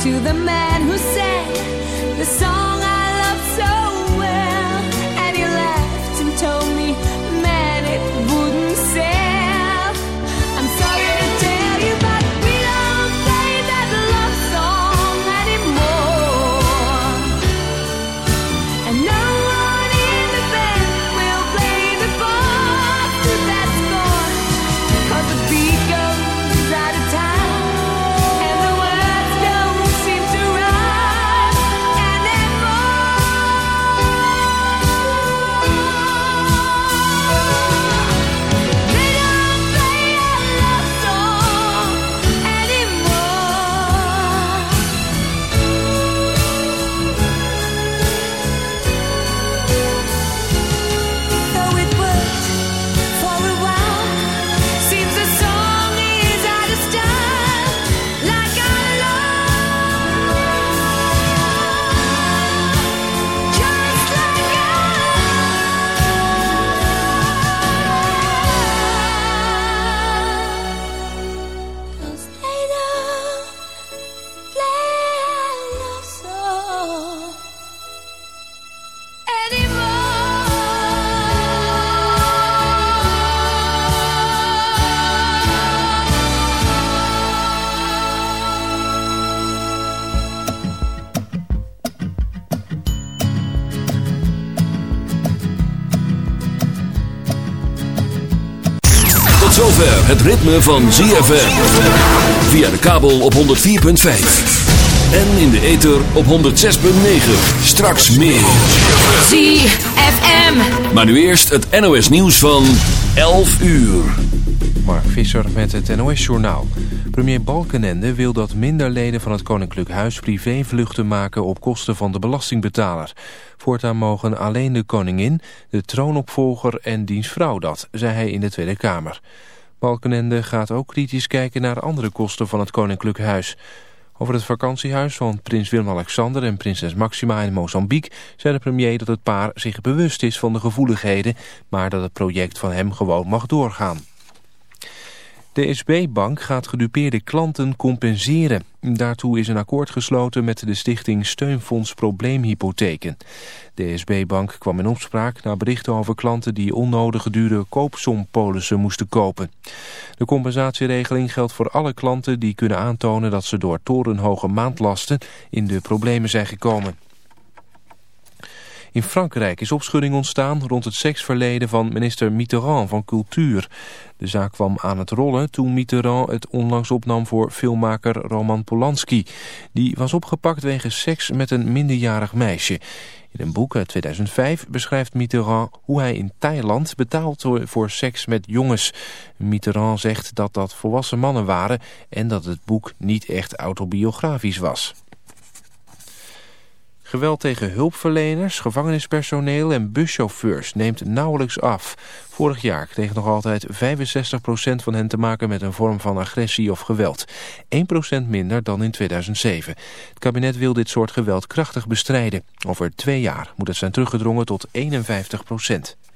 to the het ritme van ZFM. Via de kabel op 104.5. En in de ether op 106.9. Straks meer. ZFM. Maar nu eerst het NOS nieuws van 11 uur. Mark Visser met het NOS-journaal. Premier Balkenende wil dat minder leden van het Koninklijk Huis privévluchten maken op kosten van de belastingbetaler. Voortaan mogen alleen de koningin, de troonopvolger en diens vrouw dat, zei hij in de Tweede Kamer. Balkenende gaat ook kritisch kijken naar andere kosten van het Koninklijk Huis. Over het vakantiehuis van prins Willem-Alexander en prinses Maxima in Mozambique zei de premier dat het paar zich bewust is van de gevoeligheden, maar dat het project van hem gewoon mag doorgaan. De SB-bank gaat gedupeerde klanten compenseren. Daartoe is een akkoord gesloten met de stichting Steunfonds Probleemhypotheken. De SB-bank kwam in opspraak na berichten over klanten die onnodige dure koopsompolissen moesten kopen. De compensatieregeling geldt voor alle klanten die kunnen aantonen dat ze door torenhoge maandlasten in de problemen zijn gekomen. In Frankrijk is opschudding ontstaan rond het seksverleden van minister Mitterrand van Cultuur. De zaak kwam aan het rollen toen Mitterrand het onlangs opnam voor filmmaker Roman Polanski. Die was opgepakt wegens seks met een minderjarig meisje. In een boek uit 2005 beschrijft Mitterrand hoe hij in Thailand betaalt voor seks met jongens. Mitterrand zegt dat dat volwassen mannen waren en dat het boek niet echt autobiografisch was. Geweld tegen hulpverleners, gevangenispersoneel en buschauffeurs neemt nauwelijks af. Vorig jaar kreeg nog altijd 65% van hen te maken met een vorm van agressie of geweld. 1% minder dan in 2007. Het kabinet wil dit soort geweld krachtig bestrijden. Over twee jaar moet het zijn teruggedrongen tot 51%.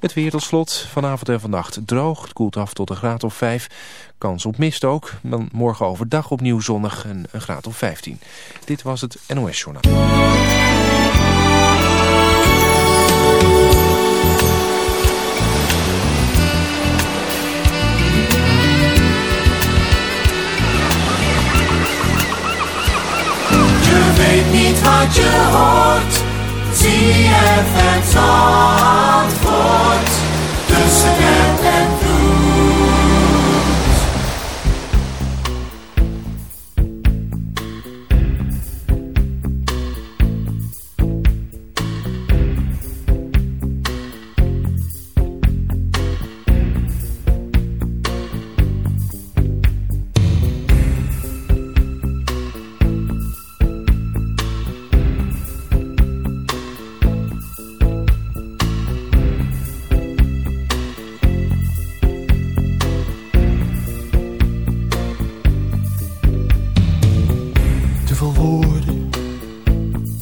Het weer tot slot. Vanavond en vannacht droog. Het koelt af tot een graad of 5. Kans op mist ook. Dan morgen overdag opnieuw zonnig en een graad of 15. Dit was het NOS Journaal. Weet niet wat je hoort. ZFM Zandvoort. Tussen het en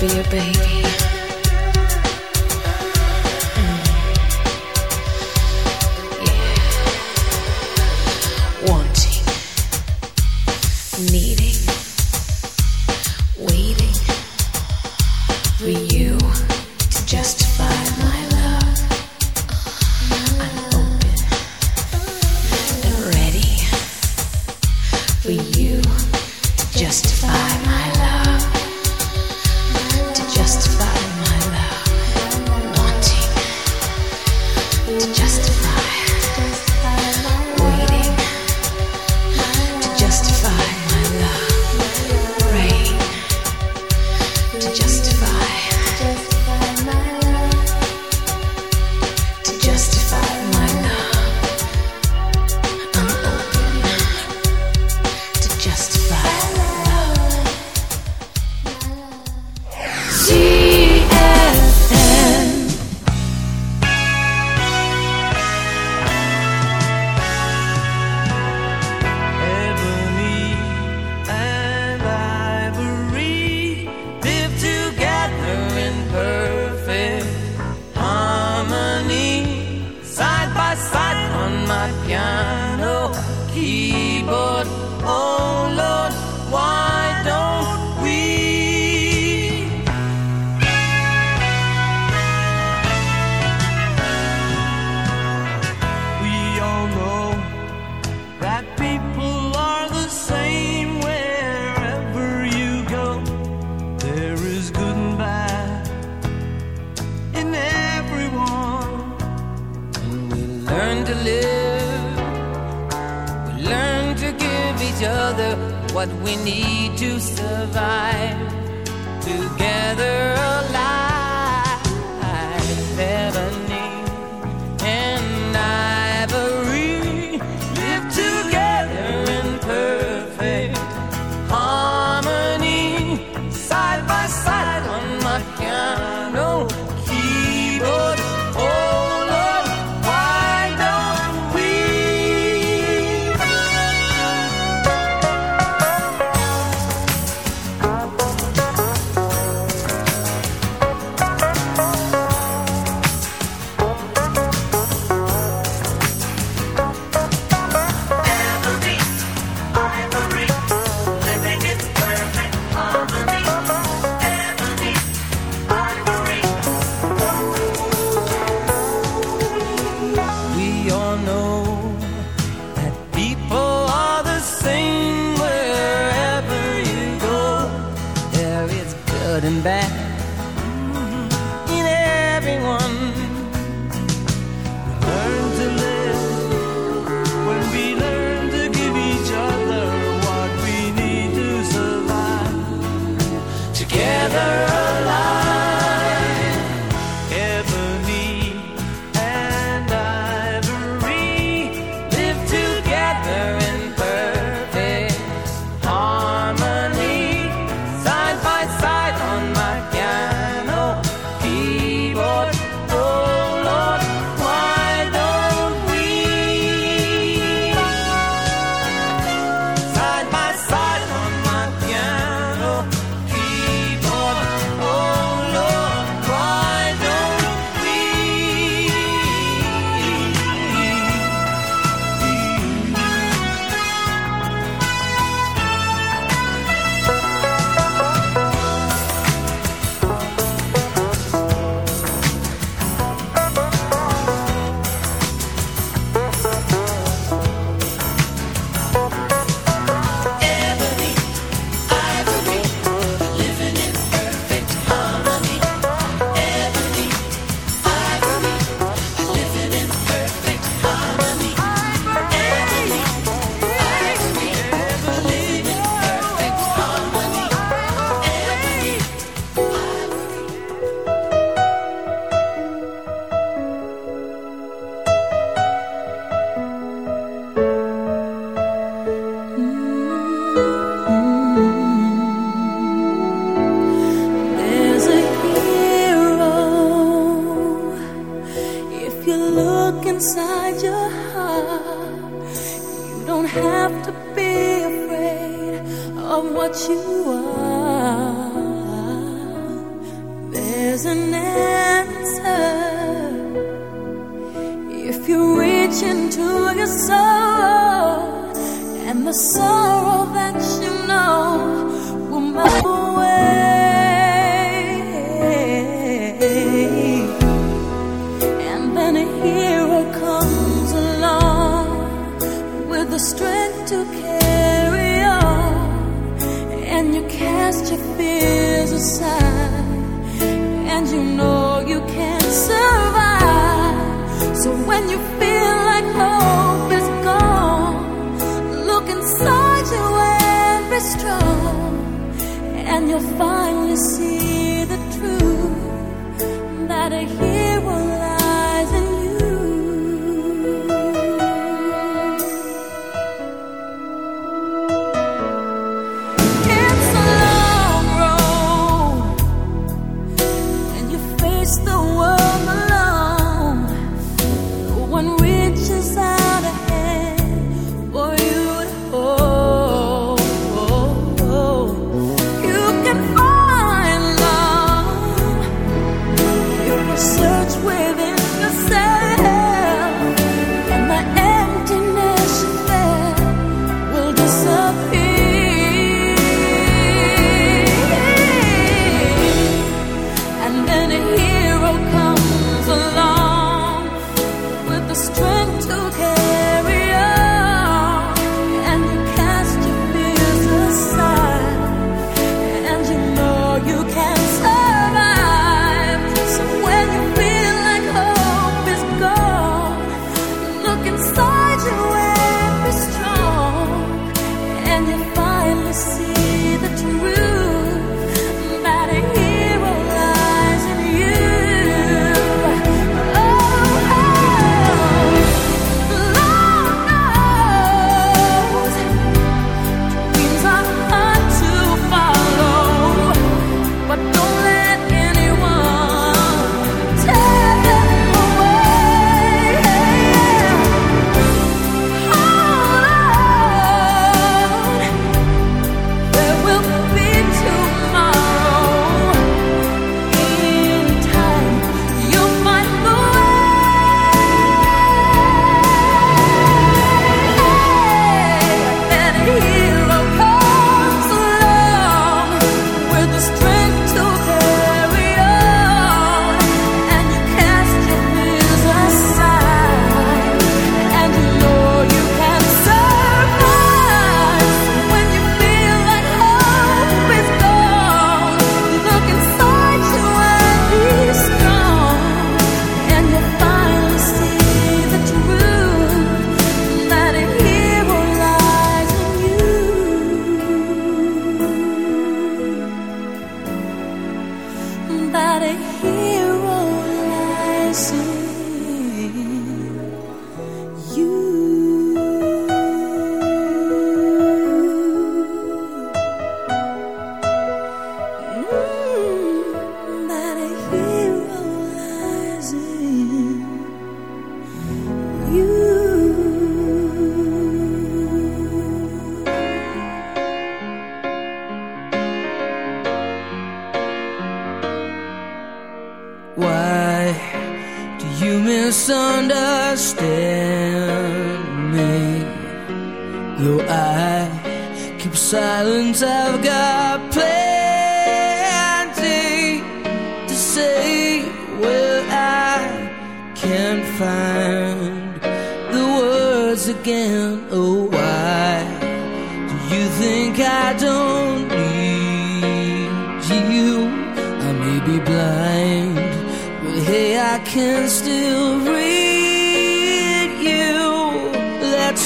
be a baby. live. We learn to give each other what we need to survive. Together alive.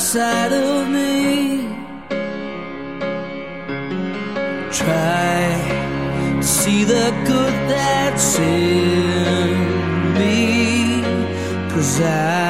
side of me. Try to see the good that's in me. Cause I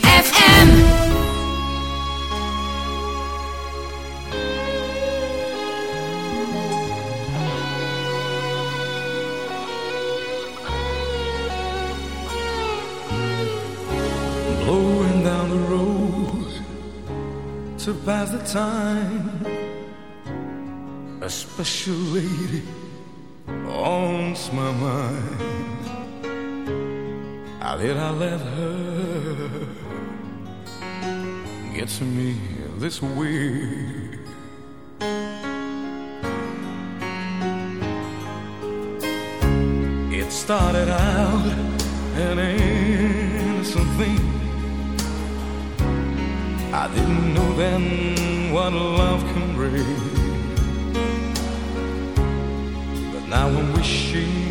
gets me this way. It started out an innocent thing. I didn't know then what love can bring. But now I'm wishing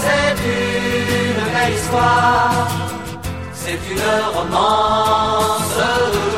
c'est une belle histoire, c'est une romance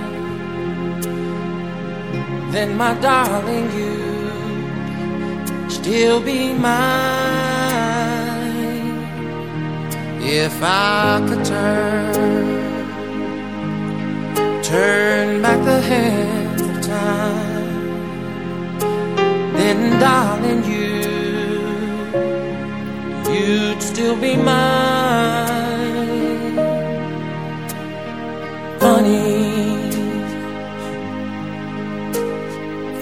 then my darling, you still be mine. If I could turn, turn back the hands of time, then darling, you, you'd still be mine.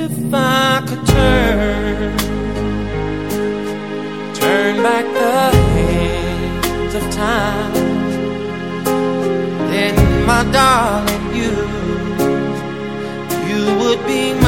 If I could turn, turn back the hands of time, then my darling, you, you would be mine.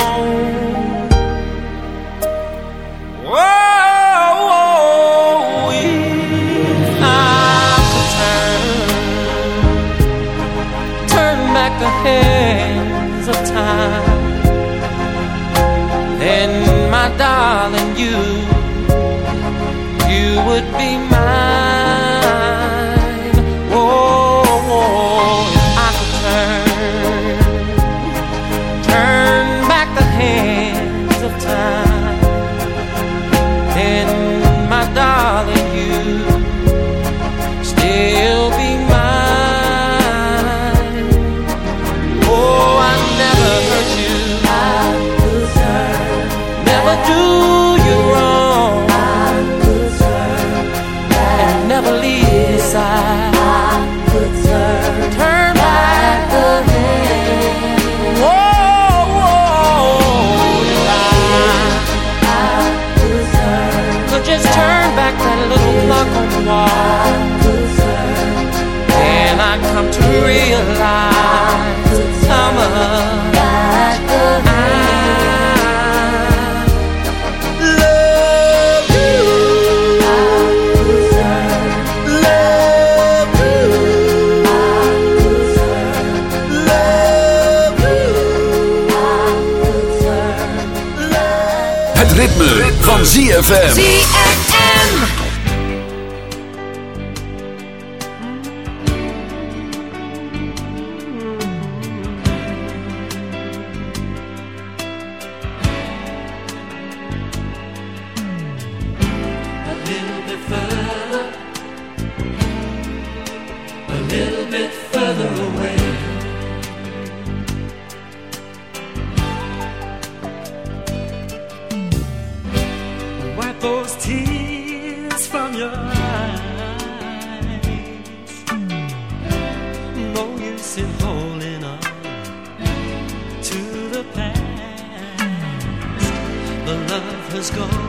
ZFM. as tears from your eyes. No use in holding on to the past. The love has gone.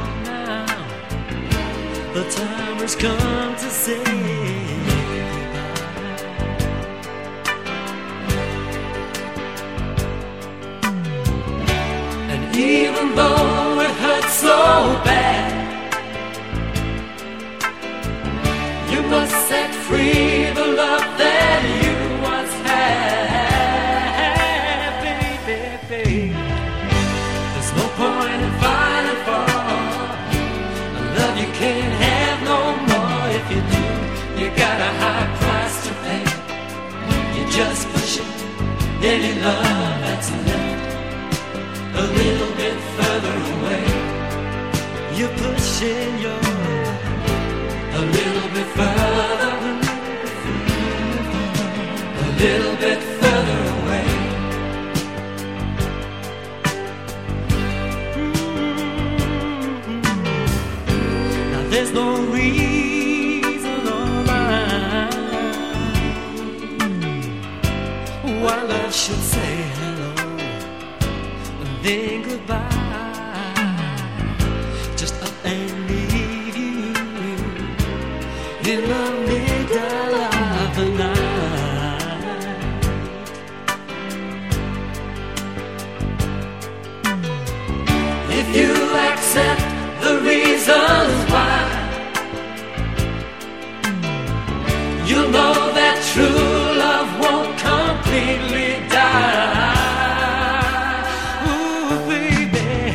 reasons why you'll know that true love won't completely die. Ooh, baby,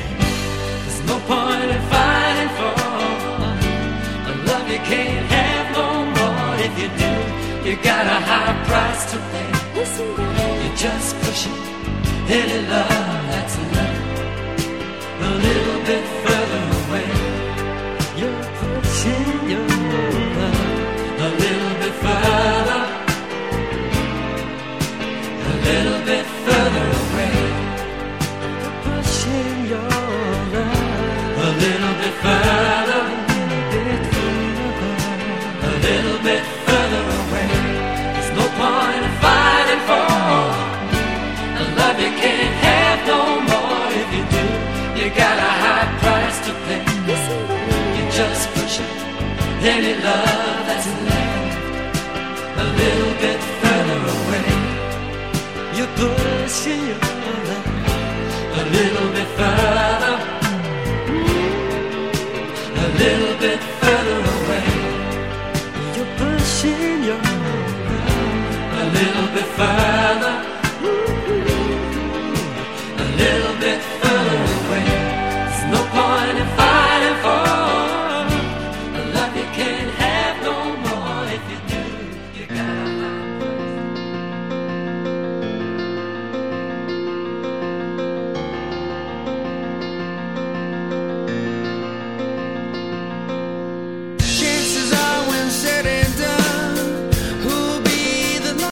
there's no point in fighting for a love you can't have no more. If you do, you got a high price to pay. Listen, you just pushing any love that's. further, a little bit further away. There's no point in fighting for a love you can't have no more. If you do, you got a high price to pay. You just push it, any love that's left a little bit further away. You're pushing your love a little bit further little bit further away. You're pushing your love a little bit further.